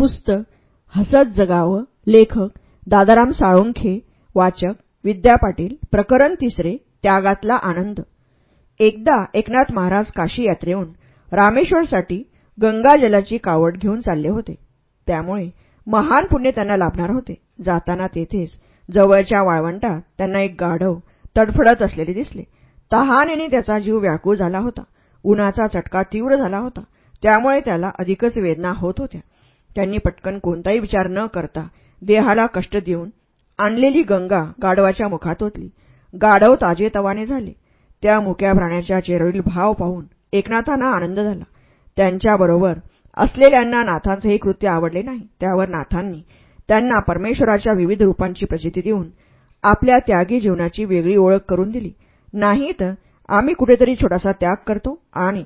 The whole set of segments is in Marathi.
पुस्तक हसत जगावं लेखक दादाराम साळुंखे वाचक विद्या पाटील प्रकरण तिसरे त्यागातला आनंद. एकदा एकनाथ महाराज काशी यात्रेहून रामेश्वरसाठी गंगाजलाची कावड घेऊन चालले होते. त्यामुळे महान पुण्य त्यांना लाभणार होते. जाताना तेथेच जवळच्या वाळवंटात त्यांना एक गाढव तडफडत असलेले दिसले. तहानेने त्याचा जीव व्याकुळ झाला होता. उन्हाचा चटका तीव्र झाला होता. त्यामुळे त्याला अधिकच वेदना होत होत्या. त्यांनी पटकन कोणताही विचार न करता देहाला कष्ट देऊन आणलेली गंगा गाढवाच्या मुखात ओतली गाढव ताजेतवाने झाले. त्या मुक्या प्राण्याच्या चेहऱ्यावरील भाव पाहून एकनाथांना आनंद झाला. त्यांच्याबरोबर असलेल्यांना नाथांचे हे कृत्य आवडले नाही. त्यावर नाथांनी त्यांना परमेश्वराच्या विविध रूपांची प्रचिती देऊन आपल्या त्यागी जीवनाची वेगळी ओळख करून दिली. नाही तर आम्ही कुठेतरी छोटासा त्याग करतो आणि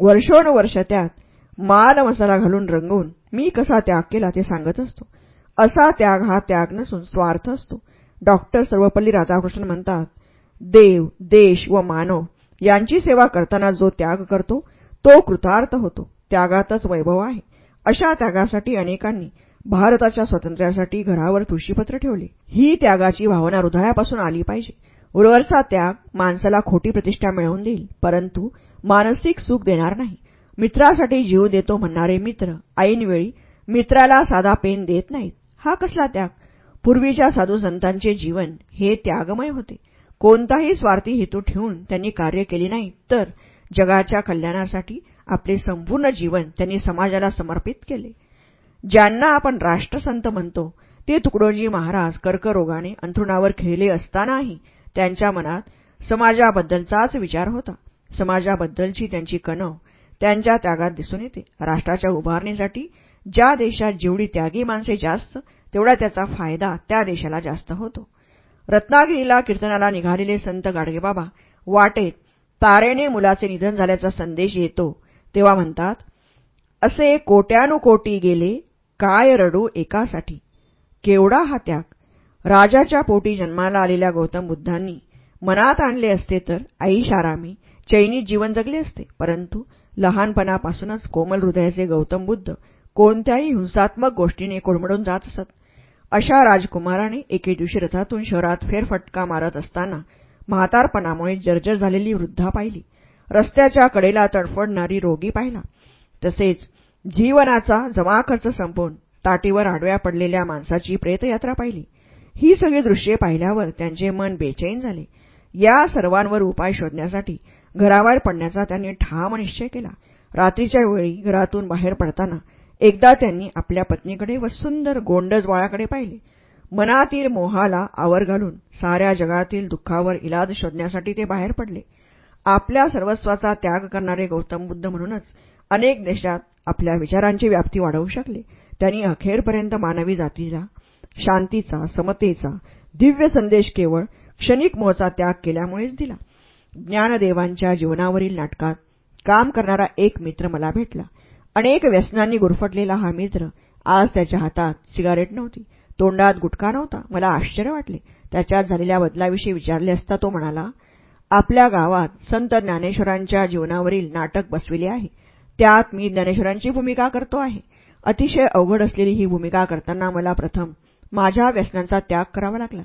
वर्षोनुवर्ष त्यात माल मसाला घालून रंगवून मी कसा त्याग केला ते सांगत असतो. असा त्याग हा त्याग नसून स्वार्थ असतो. डॉक्टर सर्वपल्ली राधाकृष्णन म्हणतात देव देश व मानव यांची सेवा करताना जो त्याग करतो तो कृतार्थ होतो. त्यागातच वैभव आहे. अशा त्यागासाठी अनेकांनी भारताच्या स्वातंत्र्यासाठी घरावर तुळशीपत्र ठेवले. ही त्यागाची भावना हृदयापासून आली पाहिजे. उर्वरचा त्याग माणसाला खोटी प्रतिष्ठा मिळवून देईल परंतु मानसिक सुख देणार नाही. मित्रासाठी जीव देतो म्हणणारे मित्र ऐनवेळी मित्राला साधा पेन देत नाहीत. हा कसला त्याग? पूर्वीच्या साधू संतांचे जीवन हे त्यागमय होते. कोणताही स्वार्थी हेतू ठेवून त्यांनी कार्य केले नाही तर जगाच्या कल्याणासाठी आपले संपूर्ण जीवन त्यांनी समाजाला समर्पित केले. ज्यांना आपण राष्ट्रसंत म्हणतो ते तुकडोजी महाराज कर्करोगाने अंथरुणावर खेळले असतानाही त्यांच्या मनात समाजाबद्दलचाच विचार होता. समाजाबद्दलची त्यांची कणव त्यांच्या त्यागात दिसून येते. राष्ट्राच्या उभारणीसाठी ज्या देशात जेवढी त्यागी माणसे जास्त तेवढा त्याचा फायदा त्या देशाला जास्त होतो. रत्नागिरीला कीर्तनाला निघालेले संत गाडगेबाबा वाटेत तारेने मुलाचे निधन झाल्याचा संदेश येतो तेव्हा म्हणतात असे कोट्यानुकोटी गेले काय रडू एकासाठी? केवढा हा त्याग? राजाच्या पोटी जन्माला आलेल्या गौतम बुद्धांनी मनात आणले असते तर आईशारामी चैनी जीवन जगले असते. परंतु लहानपणापासूनच कोमल हृदयाचे गौतम बुद्ध कोणत्याही हिंसात्मक गोष्टीने कोडमडून जात असत. अशा राजकुमाराने एके दिवशी रथातून शहरात फेरफटका मारत असताना म्हातारपणामुळे जर्जर झालेली वृद्धा पाहिली. रस्त्याच्या कडेला तडफडणारी रोगी पाहिला. तसेच जीवनाचा जमा खर्च संपवून ताटीवर आडव्या पडलेल्या माणसाची प्रेतयात्रा पाहिली. ही सगळी दृश्ये पाहिल्यावर त्यांचे मन बेचैन झाले. या सर्वांवर उपाय शोधण्यासाठी घराबाहेर पडण्याचा त्यांनी ठाम निश्चय केला. रात्रीच्या वेळी घरातून बाहेर पडताना एकदा त्यांनी आपल्या पत्नीकडे व सुंदर गोंडज बाळाकडे पाहिले. मनातील मोहाला आवर घालून साऱ्या जगातील दुःखावर इलाज शोधण्यासाठी ते बाहेर पडले. आपल्या सर्वस्वाचा त्याग करणारे गौतम बुद्ध म्हणूनच अनेक देशात आपल्या विचारांची व्याप्ती वाढवू शकले. त्यांनी अखेरपर्यंत मानवी जातीला शांतीचा समतेचा दिव्य संदेश केवळ क्षणिक मोहचा त्याग केल्यामुळेच दिला. ज्ञानदेवांच्या जीवनावरील नाटकात काम करणारा एक मित्र मला भेटला. अनेक व्यसनांनी गुरफटलेला हा मित्र आज त्याच्या हातात सिगारेट नव्हती. तोंडात गुटखा नव्हता. मला आश्चर्य वाटले. त्याच्यात झालेल्या बदलाविषयी विचारले असता तो म्हणाला आपल्या गावात संत ज्ञानेश्वरांच्या जीवनावरील नाटक बसविले आहे. त्यात मी ज्ञानेश्वरांची भूमिका करतो आहे. अतिशय अवघड असलेली ही भूमिका करताना मला प्रथम माझ्या व्यसनांचा त्याग करावा लागला.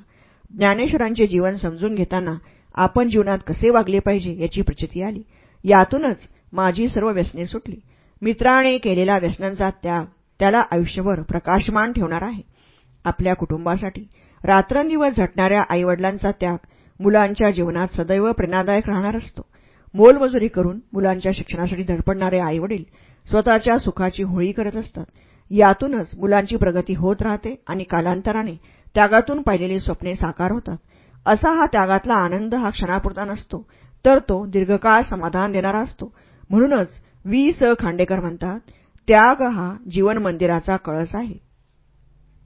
ज्ञानेश्वरांचे जीवन समजून घेताना आपण जीवनात कसे वागले पाहिजे याची प्रचिती आली. यातूनच माझी सर्व व्यसने सुटली. मित्राने केलेला व्यसनांचा त्याग त्याला आयुष्यभर प्रकाशमान ठेवणार आहे. आपल्या कुटुंबासाठी रात्रंदिवस झटणाऱ्या आईवडिलांचा त्याग मुलांच्या जीवनात सदैव प्रेरणादायक राहणार असतो. मोलमजुरी करून मुलांच्या शिक्षणासाठी धडपडणारे आईवडील स्वतःच्या सुखाची होळी करत असतात. यातूनच मुलांची प्रगती होत राहते आणि कालांतराने त्यागातून पाहिलेली स्वप्ने साकार होतात. असा हा त्यागातला आनंद हा क्षणापुरता नसतो तर तो दीर्घकाळ समाधान देणारा असतो. म्हणूनच वी स खांडेकर म्हणतात त्याग हा जीवन मंदिराचा कळस आहे.